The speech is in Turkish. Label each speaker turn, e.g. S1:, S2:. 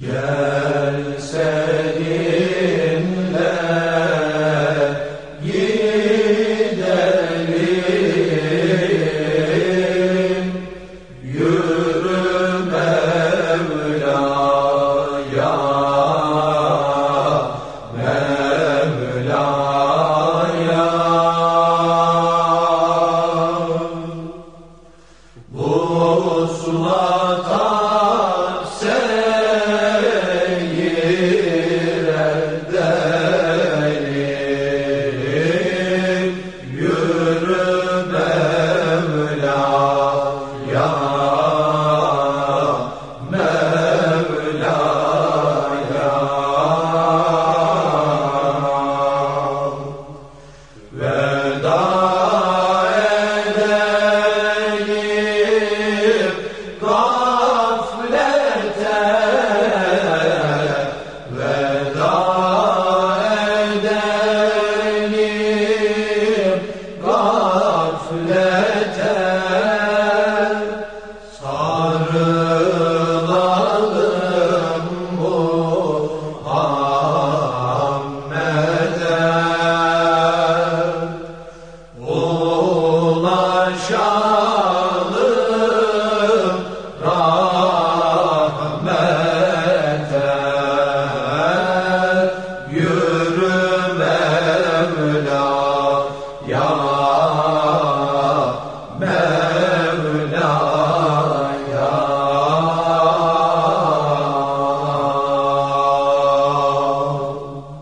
S1: Gel seninle gidelim Yürü Mevla'ya Mevla'ya. Bu sulata Yeah. أبلغ